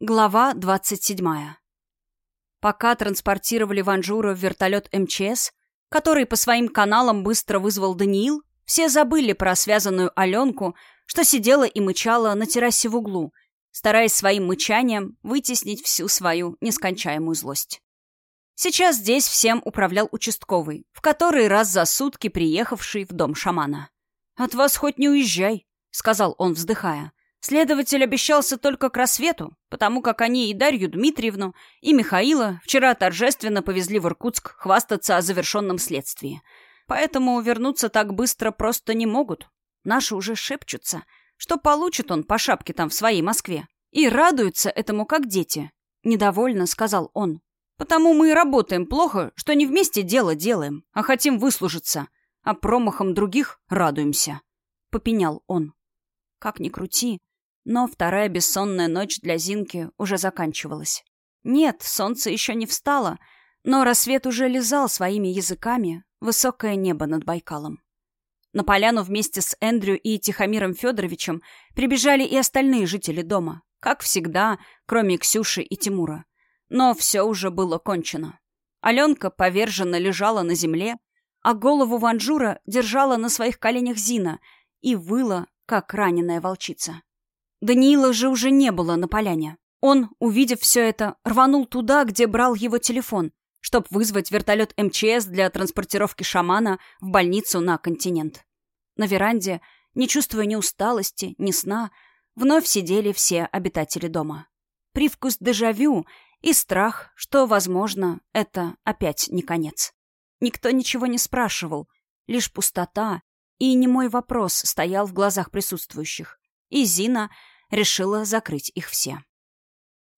Глава 27. Пока транспортировали Ванжура в вертолет МЧС, который по своим каналам быстро вызвал Даниил, все забыли про связанную Аленку, что сидела и мычала на террасе в углу, стараясь своим мычанием вытеснить всю свою нескончаемую злость. Сейчас здесь всем управлял участковый, в который раз за сутки приехавший в дом шамана. «От вас хоть не уезжай», — сказал он, вздыхая. Следователь обещался только к рассвету, потому как они и Дарью Дмитриевну, и Михаила вчера торжественно повезли в Иркутск хвастаться о завершенном следствии. Поэтому вернуться так быстро просто не могут. Наши уже шепчутся, что получит он по шапке там в своей Москве. И радуются этому как дети. Недовольно сказал он. Потому мы и работаем плохо, что не вместе дело делаем, а хотим выслужиться. А промахом других радуемся. Попенял он. Как ни крути, но вторая бессонная ночь для Зинки уже заканчивалась. Нет, солнце еще не встало, но рассвет уже лизал своими языками высокое небо над Байкалом. На поляну вместе с Эндрю и Тихомиром Федоровичем прибежали и остальные жители дома, как всегда, кроме Ксюши и Тимура. Но все уже было кончено. Аленка поверженно лежала на земле, а голову Ванжура держала на своих коленях Зина и выла, как раненая волчица. Даниила же уже не было на поляне. Он, увидев все это, рванул туда, где брал его телефон, чтобы вызвать вертолет МЧС для транспортировки шамана в больницу на континент. На веранде, не чувствуя ни усталости, ни сна, вновь сидели все обитатели дома. Привкус дежавю и страх, что, возможно, это опять не конец. Никто ничего не спрашивал, лишь пустота и немой вопрос стоял в глазах присутствующих. И Зина решила закрыть их все.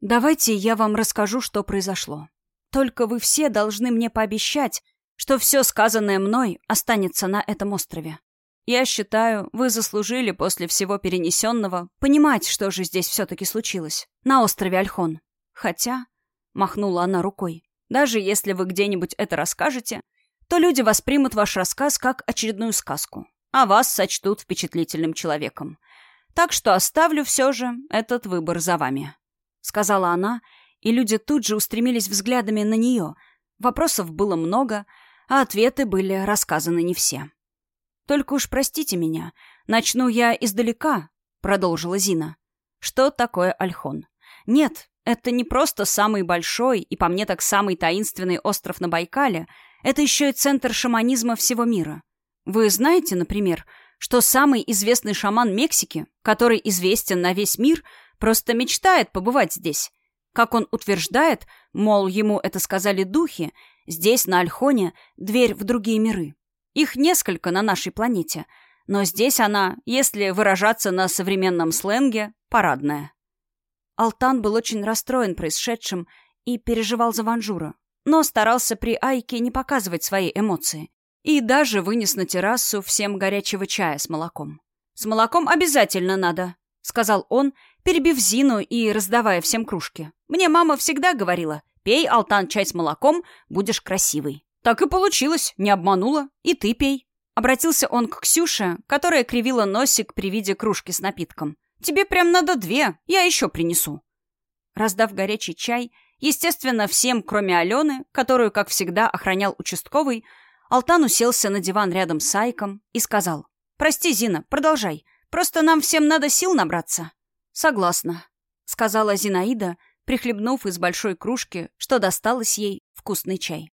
«Давайте я вам расскажу, что произошло. Только вы все должны мне пообещать, что все сказанное мной останется на этом острове. Я считаю, вы заслужили после всего перенесенного понимать, что же здесь все-таки случилось. На острове Альхон. Хотя, — махнула она рукой, — даже если вы где-нибудь это расскажете, то люди воспримут ваш рассказ как очередную сказку, а вас сочтут впечатлительным человеком. Так что оставлю все же этот выбор за вами», — сказала она, и люди тут же устремились взглядами на нее. Вопросов было много, а ответы были рассказаны не все. «Только уж простите меня, начну я издалека», — продолжила Зина. «Что такое Альхон? Нет, это не просто самый большой и, по мне, так самый таинственный остров на Байкале, это еще и центр шаманизма всего мира. Вы знаете, например, что самый известный шаман Мексики, который известен на весь мир, просто мечтает побывать здесь. Как он утверждает, мол, ему это сказали духи, здесь, на Альхоне, дверь в другие миры. Их несколько на нашей планете, но здесь она, если выражаться на современном сленге, парадная. Алтан был очень расстроен происшедшим и переживал за Ванжура, но старался при Айке не показывать свои эмоции. И даже вынес на террасу всем горячего чая с молоком. «С молоком обязательно надо», — сказал он, перебив Зину и раздавая всем кружки. «Мне мама всегда говорила, пей, Алтан, чай с молоком, будешь красивый». «Так и получилось, не обманула. И ты пей». Обратился он к Ксюше, которая кривила носик при виде кружки с напитком. «Тебе прям надо две, я еще принесу». Раздав горячий чай, естественно, всем, кроме Алены, которую, как всегда, охранял участковый, Алтан уселся на диван рядом с Айком и сказал. «Прости, Зина, продолжай. Просто нам всем надо сил набраться». «Согласна», — сказала Зинаида, прихлебнув из большой кружки, что досталось ей вкусный чай.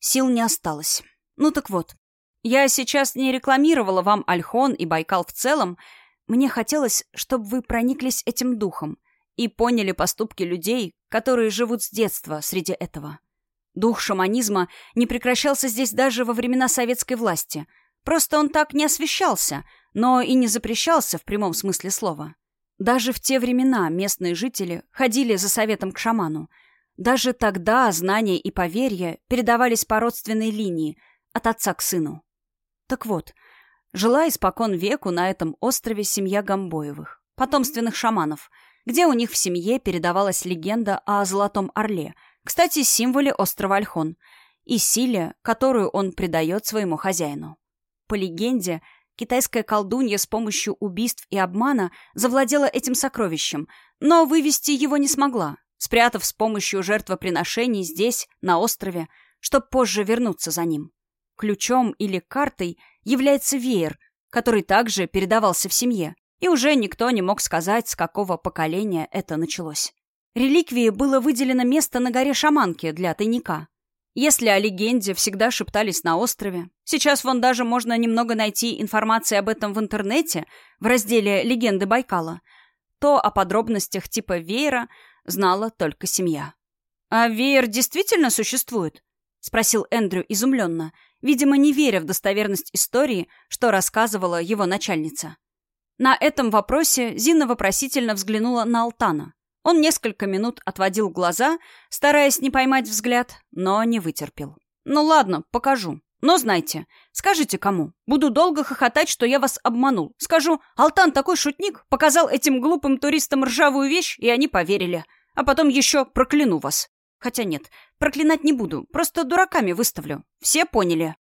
Сил не осталось. Ну так вот, я сейчас не рекламировала вам Альхон и Байкал в целом. Мне хотелось, чтобы вы прониклись этим духом и поняли поступки людей, которые живут с детства среди этого. Дух шаманизма не прекращался здесь даже во времена советской власти. Просто он так не освещался, но и не запрещался в прямом смысле слова. Даже в те времена местные жители ходили за советом к шаману. Даже тогда знания и поверья передавались по родственной линии, от отца к сыну. Так вот, жила испокон веку на этом острове семья Гамбоевых, потомственных шаманов, где у них в семье передавалась легенда о Золотом Орле — кстати, символе острова Альхон и силе, которую он придает своему хозяину. По легенде, китайская колдунья с помощью убийств и обмана завладела этим сокровищем, но вывести его не смогла, спрятав с помощью жертвоприношений здесь, на острове, чтобы позже вернуться за ним. Ключом или картой является веер, который также передавался в семье, и уже никто не мог сказать, с какого поколения это началось. Реликвии было выделено место на горе Шаманки для тайника. Если о легенде всегда шептались на острове, сейчас вон даже можно немного найти информации об этом в интернете в разделе «Легенды Байкала», то о подробностях типа веера знала только семья. «А веер действительно существует?» — спросил Эндрю изумленно, видимо, не веря в достоверность истории, что рассказывала его начальница. На этом вопросе Зина вопросительно взглянула на Алтана. Он несколько минут отводил глаза, стараясь не поймать взгляд, но не вытерпел. «Ну ладно, покажу. Но знайте, скажите кому. Буду долго хохотать, что я вас обманул. Скажу, Алтан такой шутник, показал этим глупым туристам ржавую вещь, и они поверили. А потом еще прокляну вас. Хотя нет, проклинать не буду, просто дураками выставлю. Все поняли?»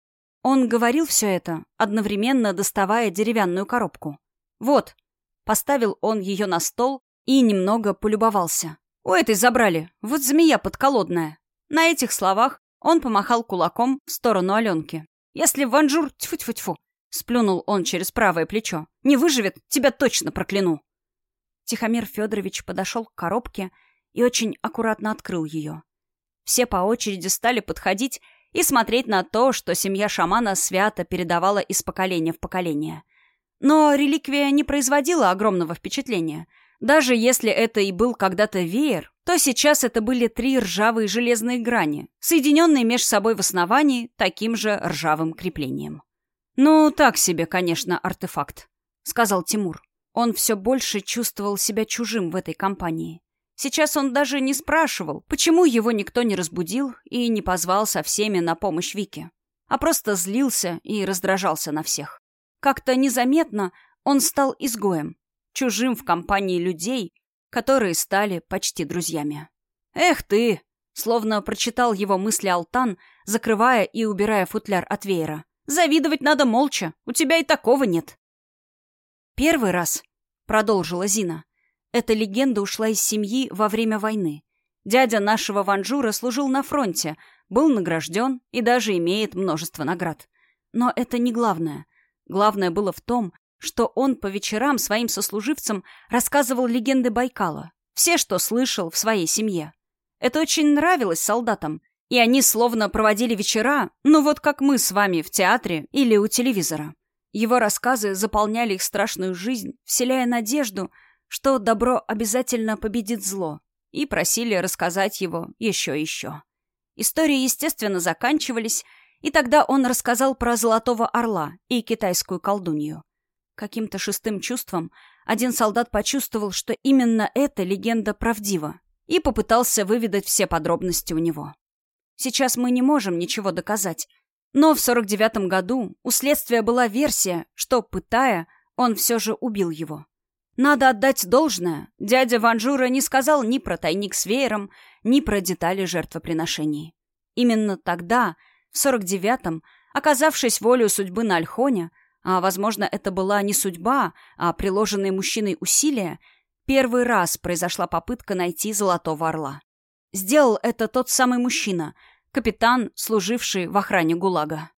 Он говорил все это, одновременно доставая деревянную коробку. «Вот». Поставил он ее на стол и немного полюбовался. «У этой забрали. Вот змея подколодная». На этих словах он помахал кулаком в сторону Аленки. «Если Ванжур... Тьфу-тьфу-тьфу!» Сплюнул он через правое плечо. «Не выживет, тебя точно прокляну!» Тихомир Федорович подошел к коробке и очень аккуратно открыл ее. Все по очереди стали подходить и смотреть на то, что семья шамана свято передавала из поколения в поколение. Но реликвия не производила огромного впечатления. Даже если это и был когда-то веер, то сейчас это были три ржавые железные грани, соединенные меж собой в основании таким же ржавым креплением. «Ну, так себе, конечно, артефакт», — сказал Тимур. Он все больше чувствовал себя чужим в этой компании. Сейчас он даже не спрашивал, почему его никто не разбудил и не позвал со всеми на помощь Вике, а просто злился и раздражался на всех. Как-то незаметно он стал изгоем, чужим в компании людей, которые стали почти друзьями. «Эх ты!» — словно прочитал его мысли Алтан, закрывая и убирая футляр от веера. «Завидовать надо молча, у тебя и такого нет». «Первый раз», — продолжила Зина, — «эта легенда ушла из семьи во время войны. Дядя нашего Ванжура служил на фронте, был награжден и даже имеет множество наград. Но это не главное. Главное было в том, что он по вечерам своим сослуживцам рассказывал легенды Байкала, все, что слышал в своей семье. Это очень нравилось солдатам, и они словно проводили вечера, ну вот как мы с вами в театре или у телевизора. Его рассказы заполняли их страшную жизнь, вселяя надежду, что добро обязательно победит зло, и просили рассказать его еще и еще. Истории, естественно, заканчивались, и тогда он рассказал про Золотого Орла и китайскую колдунью. Каким-то шестым чувством один солдат почувствовал, что именно эта легенда правдива, и попытался выведать все подробности у него. Сейчас мы не можем ничего доказать, но в 49-м году у следствия была версия, что, пытая, он все же убил его. Надо отдать должное, дядя Ванжура не сказал ни про тайник с веером, ни про детали жертвоприношений. Именно тогда, в 49-м, оказавшись волею судьбы на Альхоне, а, возможно, это была не судьба, а приложенные мужчиной усилия, первый раз произошла попытка найти Золотого Орла. Сделал это тот самый мужчина, капитан, служивший в охране ГУЛАГа.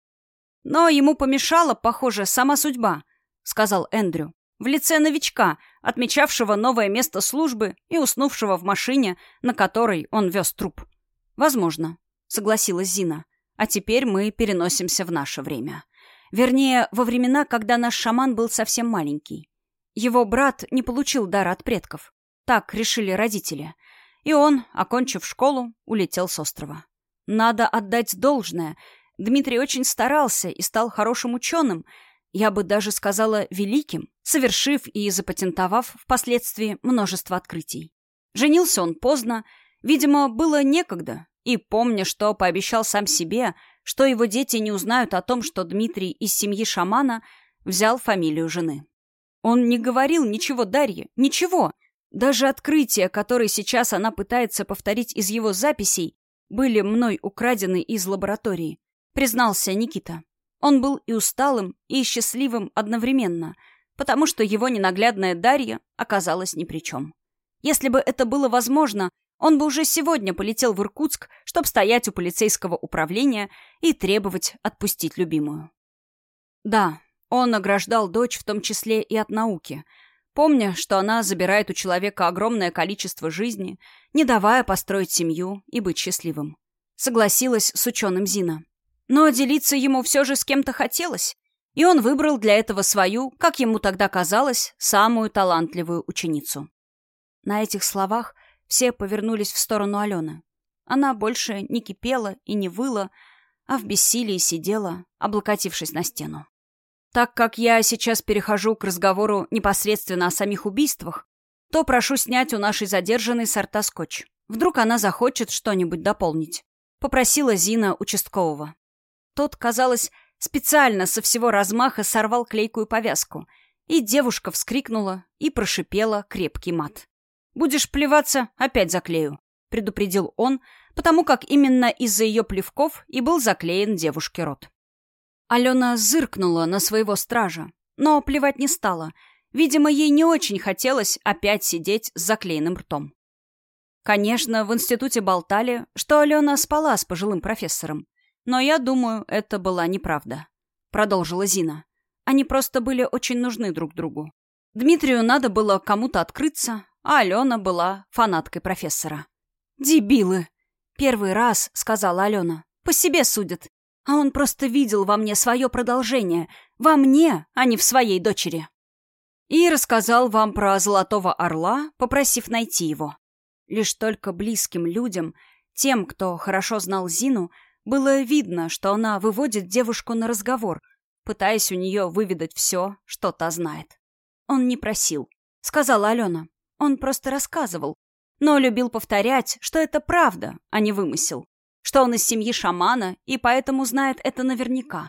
«Но ему помешала, похоже, сама судьба», — сказал Эндрю, в лице новичка, отмечавшего новое место службы и уснувшего в машине, на которой он вез труп. «Возможно», — согласилась Зина. «А теперь мы переносимся в наше время». Вернее, во времена, когда наш шаман был совсем маленький. Его брат не получил дара от предков. Так решили родители. И он, окончив школу, улетел с острова. Надо отдать должное. Дмитрий очень старался и стал хорошим ученым, я бы даже сказала великим, совершив и запатентовав впоследствии множество открытий. Женился он поздно, видимо, было некогда, и помня, что пообещал сам себе, что его дети не узнают о том, что Дмитрий из семьи шамана взял фамилию жены. Он не говорил ничего Дарье, ничего. Даже открытия, которые сейчас она пытается повторить из его записей, были мной украдены из лаборатории, признался Никита. Он был и усталым, и счастливым одновременно, потому что его ненаглядная Дарья оказалась ни при чем. Если бы это было возможно, он бы уже сегодня полетел в Иркутск, чтобы стоять у полицейского управления и требовать отпустить любимую. Да, он ограждал дочь в том числе и от науки, помня, что она забирает у человека огромное количество жизни, не давая построить семью и быть счастливым. Согласилась с ученым Зина. Но делиться ему все же с кем-то хотелось, и он выбрал для этого свою, как ему тогда казалось, самую талантливую ученицу. На этих словах все повернулись в сторону Алены. Она больше не кипела и не выла, а в бессилии сидела, облокотившись на стену. Так как я сейчас перехожу к разговору непосредственно о самих убийствах, то прошу снять у нашей задержанной сорта скотч. Вдруг она захочет что-нибудь дополнить. Попросила Зина участкового. Тот, казалось, специально со всего размаха сорвал клейкую повязку, и девушка вскрикнула и прошипела крепкий мат. «Будешь плеваться, опять заклею», — предупредил он, потому как именно из-за ее плевков и был заклеен девушке рот. Алена зыркнула на своего стража, но плевать не стала. Видимо, ей не очень хотелось опять сидеть с заклеенным ртом. Конечно, в институте болтали, что Алена спала с пожилым профессором. Но я думаю, это была неправда. Продолжила Зина. Они просто были очень нужны друг другу. Дмитрию надо было кому-то открыться, а Алена была фанаткой профессора. «Дебилы!» «Первый раз», — сказала Алена. «По себе судят. А он просто видел во мне свое продолжение. Во мне, а не в своей дочери. И рассказал вам про Золотого Орла, попросив найти его. Лишь только близким людям, тем, кто хорошо знал Зину, было видно, что она выводит девушку на разговор, пытаясь у нее выведать все, что та знает. Он не просил, сказала Алена. Он просто рассказывал, но любил повторять, что это правда, а не вымысел что он из семьи шамана и поэтому знает это наверняка.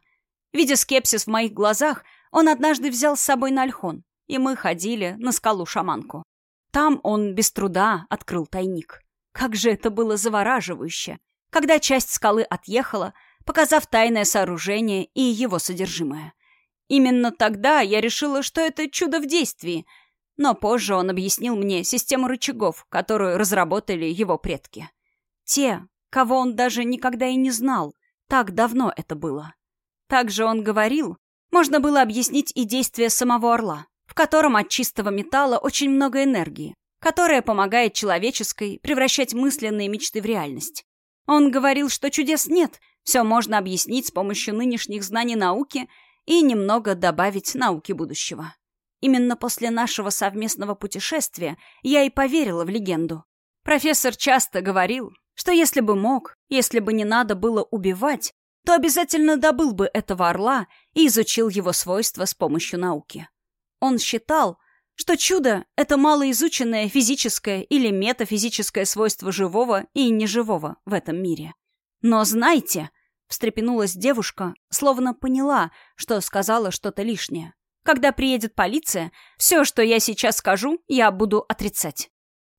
Видя скепсис в моих глазах, он однажды взял с собой на Альхон, и мы ходили на скалу-шаманку. Там он без труда открыл тайник. Как же это было завораживающе, когда часть скалы отъехала, показав тайное сооружение и его содержимое. Именно тогда я решила, что это чудо в действии, но позже он объяснил мне систему рычагов, которую разработали его предки. Те, кого он даже никогда и не знал. Так давно это было. Также он говорил, можно было объяснить и действие самого орла, в котором от чистого металла очень много энергии, которая помогает человеческой превращать мысленные мечты в реальность. Он говорил, что чудес нет, все можно объяснить с помощью нынешних знаний науки и немного добавить науки будущего. Именно после нашего совместного путешествия я и поверила в легенду. Профессор часто говорил, что если бы мог, если бы не надо было убивать, то обязательно добыл бы этого орла и изучил его свойства с помощью науки. Он считал, что чудо — это малоизученное физическое или метафизическое свойство живого и неживого в этом мире. Но знайте, встрепенулась девушка, словно поняла, что сказала что-то лишнее. Когда приедет полиция, все, что я сейчас скажу, я буду отрицать.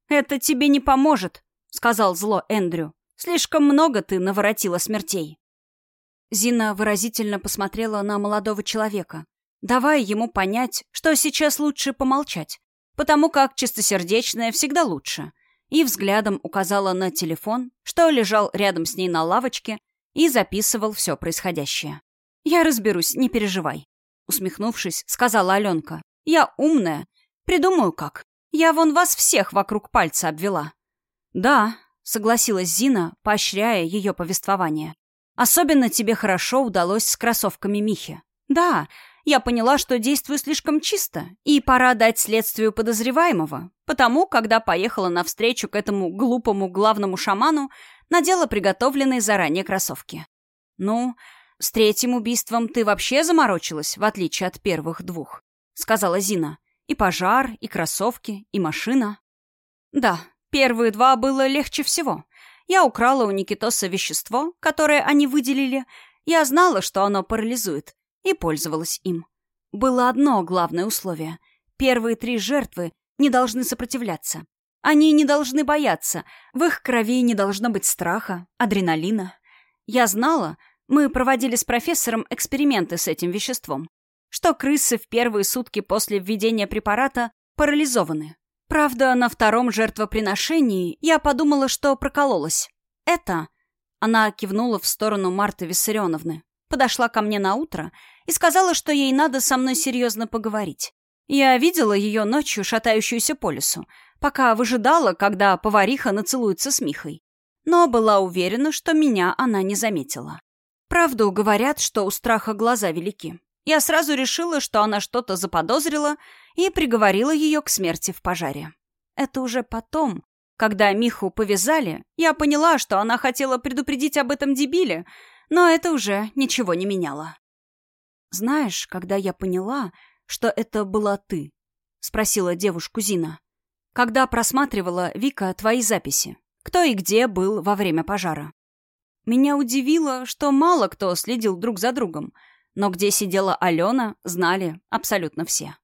Это тебе не поможет, — сказал зло Эндрю. «Слишком много ты наворотила смертей». Зина выразительно посмотрела на молодого человека, давая ему понять, что сейчас лучше помолчать, потому как чистосердечное всегда лучше, и взглядом указала на телефон, что лежал рядом с ней на лавочке, и записывал все происходящее. «Я разберусь, не переживай», — усмехнувшись, сказала Аленка. «Я умная. Придумаю как. Я вон вас всех вокруг пальца обвела. «Да», — согласилась Зина, поощряя ее повествование. «Особенно тебе хорошо удалось с кроссовками Михи. Да, я поняла, что действую слишком чисто, и пора дать следствию подозреваемого, потому, когда поехала навстречу к этому глупому главному шаману, надела приготовленные заранее кроссовки. Ну, с третьим убийством ты вообще заморочилась, в отличие от первых двух», — сказала Зина. «И пожар, и кроссовки, и машина». «Да, Первые два было легче всего. Я украла у Никитоса вещество, которое они выделили. Я знала, что оно парализует, и пользовалась им. Было одно главное условие. Первые три жертвы не должны сопротивляться. Они не должны бояться. В их крови не должно быть страха, адреналина. Я знала, мы проводили с профессором эксперименты с этим веществом, что крысы в первые сутки после введения препарата парализованы, Правда, на втором жертвоприношении я подумала, что прокололась. Это... Она кивнула в сторону Марты Виссарионовны. Подошла ко мне на утро и сказала, что ей надо со мной серьезно поговорить. Я видела ее ночью, шатающуюся по лесу, пока выжидала, когда повариха нацелуется с Михой. Но была уверена, что меня она не заметила. Правду говорят, что у страха глаза велики. Я сразу решила, что она что-то заподозрила и приговорила ее к смерти в пожаре. Это уже потом, когда Миху повязали, я поняла, что она хотела предупредить об этом дебиле, но это уже ничего не меняло. «Знаешь, когда я поняла, что это была ты?» — спросила девушку Зина. «Когда просматривала, Вика, твои записи. Кто и где был во время пожара?» Меня удивило, что мало кто следил друг за другом — но где сидела Алена, знали абсолютно все.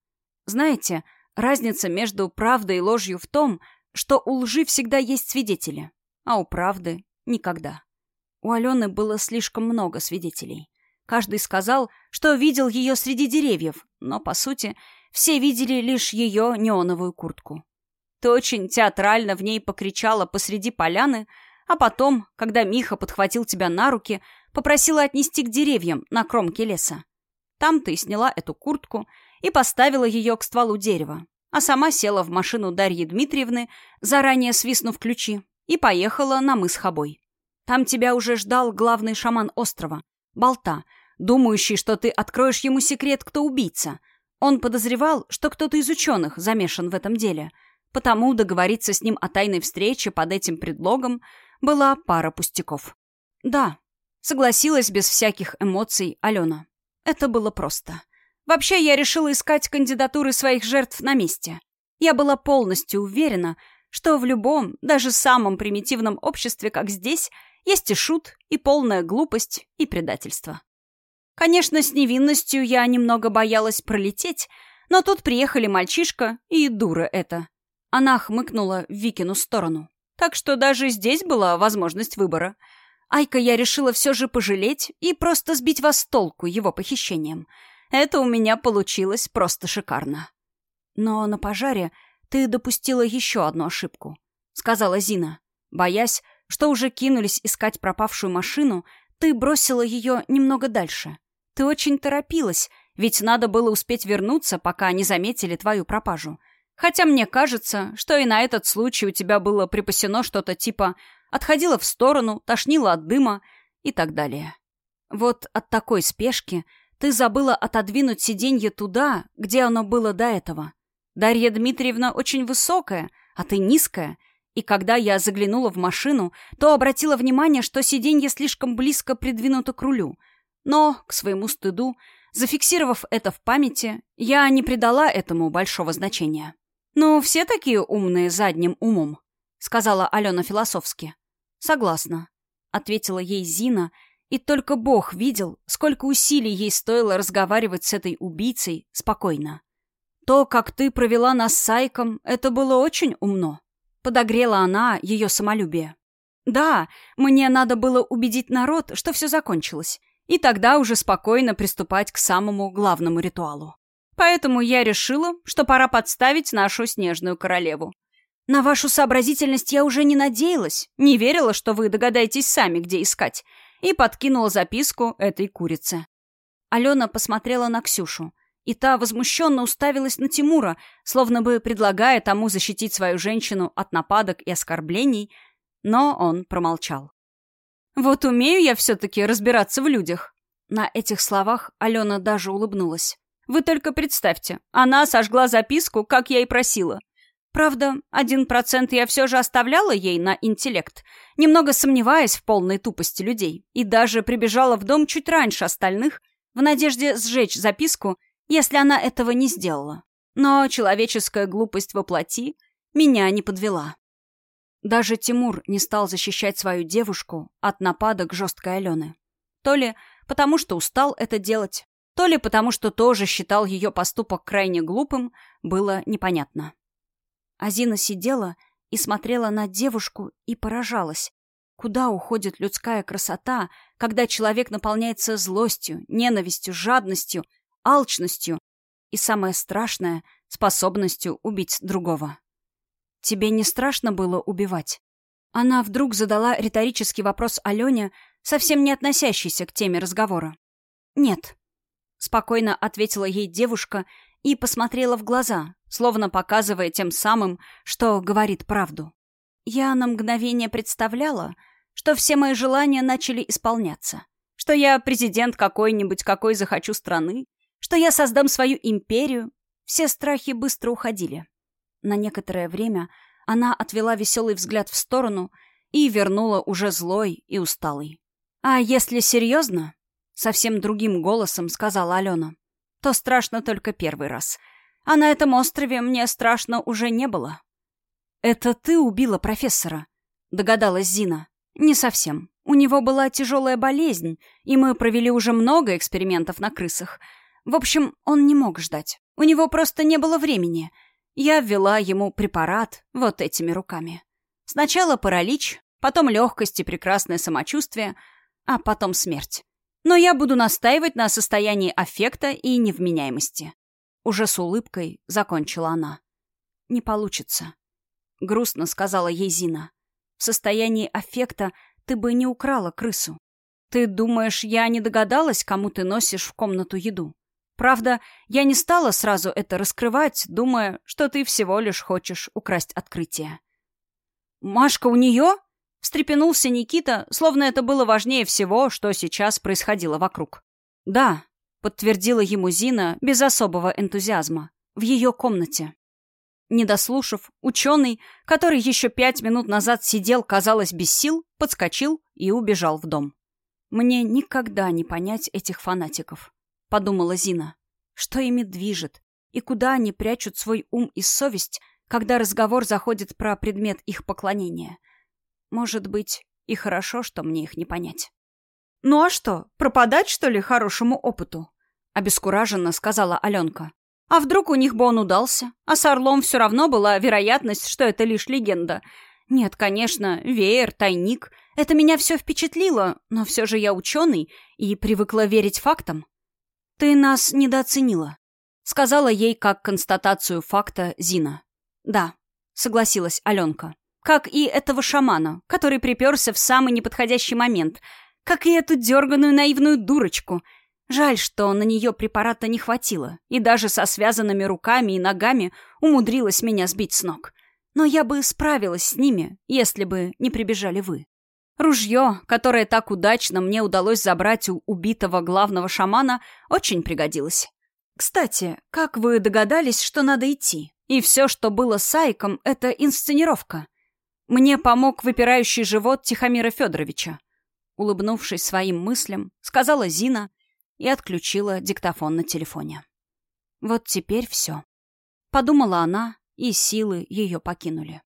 Знаете, разница между правдой и ложью в том, что у лжи всегда есть свидетели, а у правды — никогда. У Алены было слишком много свидетелей. Каждый сказал, что видел ее среди деревьев, но, по сути, все видели лишь ее неоновую куртку. Ты очень театрально в ней покричала посреди поляны, а потом, когда Миха подхватил тебя на руки, Попросила отнести к деревьям на кромке леса. Там ты сняла эту куртку и поставила ее к стволу дерева, а сама села в машину Дарьи Дмитриевны, заранее свистнув ключи, и поехала на мыс Хабой. Там тебя уже ждал главный шаман острова, Болта, думающий, что ты откроешь ему секрет, кто убийца. Он подозревал, что кто-то из ученых замешан в этом деле, потому договориться с ним о тайной встрече под этим предлогом была пара пустяков. Да, Согласилась без всяких эмоций Алена. Это было просто. Вообще, я решила искать кандидатуры своих жертв на месте. Я была полностью уверена, что в любом, даже самом примитивном обществе, как здесь, есть и шут, и полная глупость, и предательство. Конечно, с невинностью я немного боялась пролететь, но тут приехали мальчишка и дура это. Она хмыкнула в Викину сторону. Так что даже здесь была возможность выбора — Айка я решила все же пожалеть и просто сбить вас с толку его похищением. Это у меня получилось просто шикарно. Но на пожаре ты допустила еще одну ошибку, сказала Зина. Боясь, что уже кинулись искать пропавшую машину, ты бросила ее немного дальше. Ты очень торопилась, ведь надо было успеть вернуться, пока не заметили твою пропажу. Хотя мне кажется, что и на этот случай у тебя было припасено что-то типа отходила в сторону, тошнила от дыма и так далее. Вот от такой спешки ты забыла отодвинуть сиденье туда, где оно было до этого. Дарья Дмитриевна очень высокая, а ты низкая, и когда я заглянула в машину, то обратила внимание, что сиденье слишком близко придвинуто к рулю. Но, к своему стыду, зафиксировав это в памяти, я не придала этому большого значения. «Ну, все такие умные задним умом», — сказала Алена философски. «Согласна», — ответила ей Зина, и только Бог видел, сколько усилий ей стоило разговаривать с этой убийцей спокойно. «То, как ты провела нас с Сайком, это было очень умно», — подогрела она ее самолюбие. «Да, мне надо было убедить народ, что все закончилось, и тогда уже спокойно приступать к самому главному ритуалу. Поэтому я решила, что пора подставить нашу снежную королеву. На вашу сообразительность я уже не надеялась, не верила, что вы догадаетесь сами, где искать, и подкинула записку этой курице. Алена посмотрела на Ксюшу, и та возмущенно уставилась на Тимура, словно бы предлагая тому защитить свою женщину от нападок и оскорблений, но он промолчал. «Вот умею я все-таки разбираться в людях». На этих словах Алена даже улыбнулась. «Вы только представьте, она сожгла записку, как я и просила. Правда, один процент я все же оставляла ей на интеллект, немного сомневаясь в полной тупости людей, и даже прибежала в дом чуть раньше остальных, в надежде сжечь записку, если она этого не сделала. Но человеческая глупость воплоти меня не подвела. Даже Тимур не стал защищать свою девушку от нападок жесткой Алены. То ли потому, что устал это делать, то ли потому, что тоже считал ее поступок крайне глупым, было непонятно. Азина сидела и смотрела на девушку и поражалась. Куда уходит людская красота, когда человек наполняется злостью, ненавистью, жадностью, алчностью и, самое страшное, способностью убить другого? тебе не страшно было убивать?» Она вдруг задала риторический вопрос Алене, совсем не относящийся к теме разговора. «Нет», — спокойно ответила ей девушка и посмотрела в глаза, словно показывая тем самым, что говорит правду. Я на мгновение представляла, что все мои желания начали исполняться, что я президент какой-нибудь, какой захочу страны, что я создам свою империю. Все страхи быстро уходили. На некоторое время она отвела веселый взгляд в сторону и вернула уже злой и усталый. «А если серьезно?» — совсем другим голосом сказала Алена. «То страшно только первый раз. А на этом острове мне страшно уже не было». «Это ты убила профессора?» — догадалась Зина. «Не совсем. У него была тяжелая болезнь, и мы провели уже много экспериментов на крысах. В общем, он не мог ждать. У него просто не было времени. Я ввела ему препарат вот этими руками. Сначала паралич, потом легкость и прекрасное самочувствие, а потом смерть. Но я буду настаивать на состоянии аффекта и невменяемости. Уже с улыбкой закончила она. «Не получится», — грустно сказала ей Зина. «В состоянии аффекта ты бы не украла крысу. Ты думаешь, я не догадалась, кому ты носишь в комнату еду? Правда, я не стала сразу это раскрывать, думая, что ты всего лишь хочешь украсть открытие». «Машка у нее?» — встрепенулся Никита, словно это было важнее всего, что сейчас происходило вокруг. «Да», подтвердила ему Зина без особого энтузиазма. В ее комнате. Не дослушав, ученый, который еще пять минут назад сидел, казалось, без сил, подскочил и убежал в дом. «Мне никогда не понять этих фанатиков», — подумала Зина. «Что ими движет? И куда они прячут свой ум и совесть, когда разговор заходит про предмет их поклонения? Может быть, и хорошо, что мне их не понять». «Ну а что, пропадать, что ли, хорошему опыту?» обескураженно сказала Аленка. А вдруг у них бы он удался? А с Орлом все равно была вероятность, что это лишь легенда. Нет, конечно, веер, тайник. Это меня все впечатлило, но все же я ученый и привыкла верить фактам. Ты нас недооценила, сказала ей как констатацию факта Зина. Да, согласилась Аленка. Как и этого шамана, который приперся в самый неподходящий момент. Как и эту дерганую наивную дурочку — Жаль, что на нее препарата не хватило, и даже со связанными руками и ногами умудрилась меня сбить с ног. Но я бы справилась с ними, если бы не прибежали вы. Ружье, которое так удачно мне удалось забрать у убитого главного шамана, очень пригодилось. Кстати, как вы догадались, что надо идти? И все, что было с Айком, это инсценировка. Мне помог выпирающий живот Тихомира Федоровича. Улыбнувшись своим мыслям, сказала Зина, и отключила диктофон на телефоне. Вот теперь все. Подумала она, и силы ее покинули.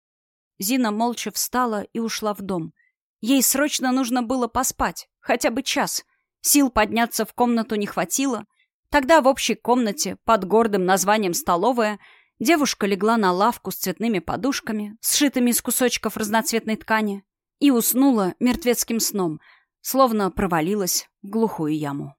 Зина молча встала и ушла в дом. Ей срочно нужно было поспать, хотя бы час. Сил подняться в комнату не хватило. Тогда в общей комнате, под гордым названием «столовая», девушка легла на лавку с цветными подушками, сшитыми из кусочков разноцветной ткани, и уснула мертвецким сном, словно провалилась в глухую яму.